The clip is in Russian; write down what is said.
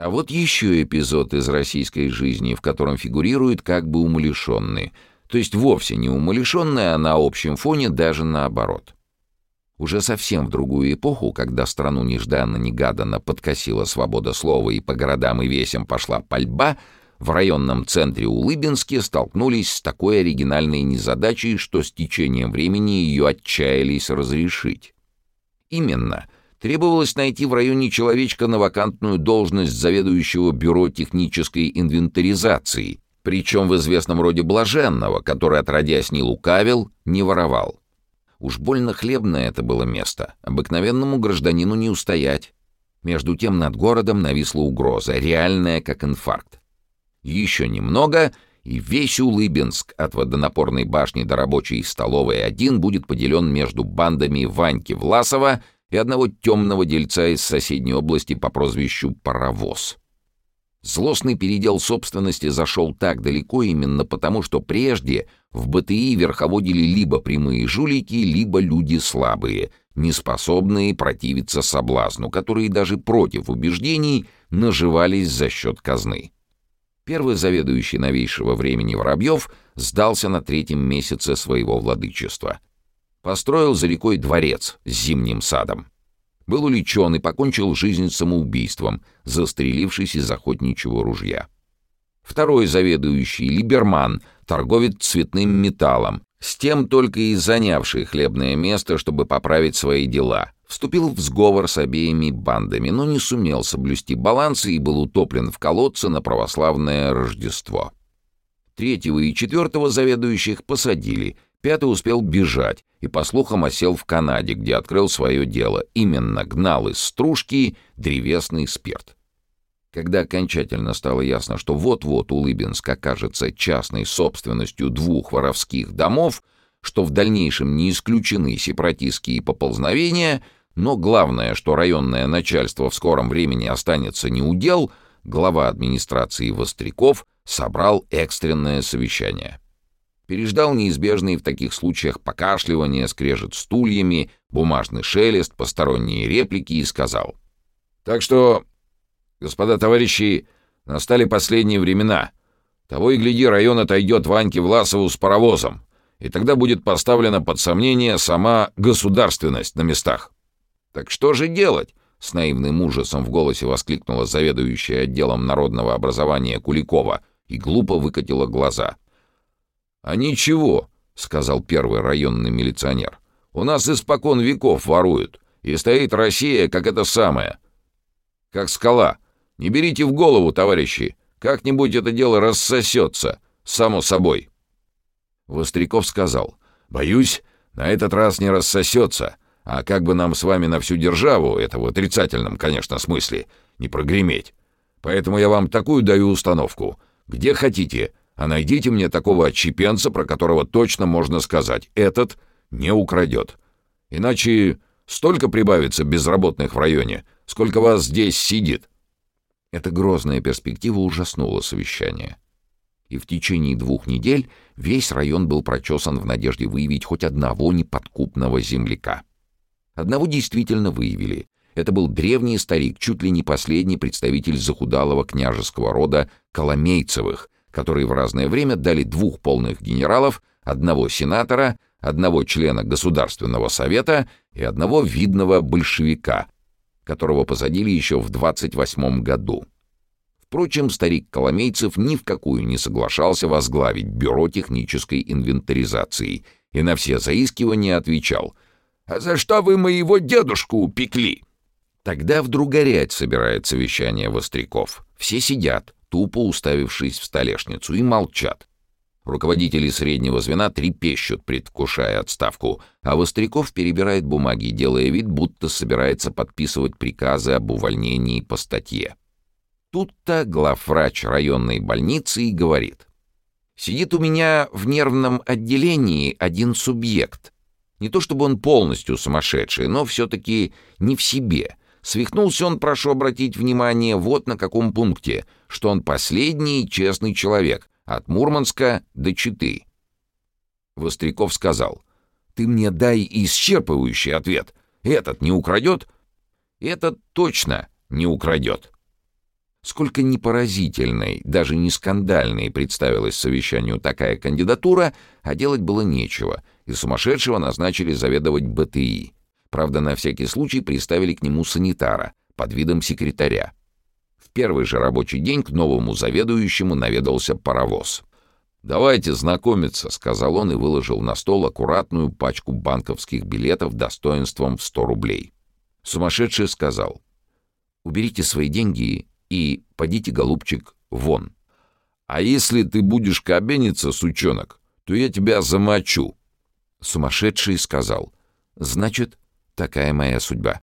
А вот еще эпизод из российской жизни, в котором фигурирует как бы умалишенный, то есть вовсе не умалишенный, а на общем фоне даже наоборот. Уже совсем в другую эпоху, когда страну нежданно-негаданно подкосила свобода слова и по городам и весям пошла пальба, в районном центре Улыбинске столкнулись с такой оригинальной незадачей, что с течением времени ее отчаялись разрешить. Именно — Требовалось найти в районе человечка на вакантную должность заведующего бюро технической инвентаризации, причем в известном роде блаженного, который, отродясь, не лукавил, не воровал. Уж больно хлебное это было место, обыкновенному гражданину не устоять. Между тем над городом нависла угроза, реальная, как инфаркт. Еще немного, и весь Улыбинск от водонапорной башни до рабочей столовой один будет поделен между бандами Ваньки Власова — и одного темного дельца из соседней области по прозвищу Паровоз. Злостный передел собственности зашел так далеко именно потому, что прежде в БТИ верховодили либо прямые жулики, либо люди слабые, неспособные противиться соблазну, которые даже против убеждений наживались за счет казны. Первый заведующий новейшего времени Воробьев сдался на третьем месяце своего владычества — Построил за рекой дворец с зимним садом. Был уличен и покончил жизнь самоубийством, застрелившись из охотничьего ружья. Второй заведующий, Либерман, торговец цветным металлом, с тем только и занявший хлебное место, чтобы поправить свои дела, вступил в сговор с обеими бандами, но не сумел соблюсти баланс и был утоплен в колодце на православное Рождество. Третьего и четвертого заведующих посадили — Пятый успел бежать и, по слухам, осел в Канаде, где открыл свое дело. Именно гнал из стружки древесный спирт. Когда окончательно стало ясно, что вот-вот Улыбинск окажется частной собственностью двух воровских домов, что в дальнейшем не исключены сепаратистские поползновения, но главное, что районное начальство в скором времени останется неудел, глава администрации Востряков собрал экстренное совещание переждал неизбежные в таких случаях покашливания, скрежет стульями, бумажный шелест, посторонние реплики и сказал. «Так что, господа товарищи, настали последние времена. Того и гляди, район отойдет Ваньке Власову с паровозом, и тогда будет поставлена под сомнение сама государственность на местах. Так что же делать?» С наивным ужасом в голосе воскликнула заведующая отделом народного образования Куликова и глупо выкатила глаза — «А ничего», — сказал первый районный милиционер. «У нас испокон веков воруют, и стоит Россия, как это самое. Как скала. Не берите в голову, товарищи, как-нибудь это дело рассосется, само собой». Востряков сказал, «Боюсь, на этот раз не рассосется, а как бы нам с вами на всю державу, это в отрицательном, конечно, смысле, не прогреметь. Поэтому я вам такую даю установку. Где хотите, а найдите мне такого отщепенца, про которого точно можно сказать, этот не украдет. Иначе столько прибавится безработных в районе, сколько вас здесь сидит». Эта грозная перспектива ужаснула совещание. И в течение двух недель весь район был прочесан в надежде выявить хоть одного неподкупного земляка. Одного действительно выявили. Это был древний старик, чуть ли не последний представитель захудалого княжеского рода Коломейцевых, которые в разное время дали двух полных генералов, одного сенатора, одного члена Государственного совета и одного видного большевика, которого посадили еще в 28 году. Впрочем, старик Коломейцев ни в какую не соглашался возглавить Бюро технической инвентаризации и на все заискивания отвечал «А за что вы моего дедушку упекли?» Тогда вдруг горять собирает совещание Востряков. Все сидят, тупо уставившись в столешницу, и молчат. Руководители среднего звена трепещут, предвкушая отставку, а Востряков перебирает бумаги, делая вид, будто собирается подписывать приказы об увольнении по статье. Тут-то главврач районной больницы и говорит. «Сидит у меня в нервном отделении один субъект. Не то чтобы он полностью сумасшедший, но все-таки не в себе. Свихнулся он, прошу обратить внимание, вот на каком пункте, что он последний честный человек, от Мурманска до Читы. Востряков сказал, «Ты мне дай исчерпывающий ответ. Этот не украдет?» «Этот точно не украдет». Сколько непоразительной, даже не скандальной представилась совещанию такая кандидатура, а делать было нечего, и сумасшедшего назначили заведовать БТИ. Правда, на всякий случай приставили к нему санитара под видом секретаря. В первый же рабочий день к новому заведующему наведался паровоз. «Давайте знакомиться», — сказал он и выложил на стол аккуратную пачку банковских билетов достоинством в 100 рублей. Сумасшедший сказал, «Уберите свои деньги и подите, голубчик, вон. А если ты будешь кабениться, сучонок, то я тебя замочу». Сумасшедший сказал, «Значит, такая моя судьба».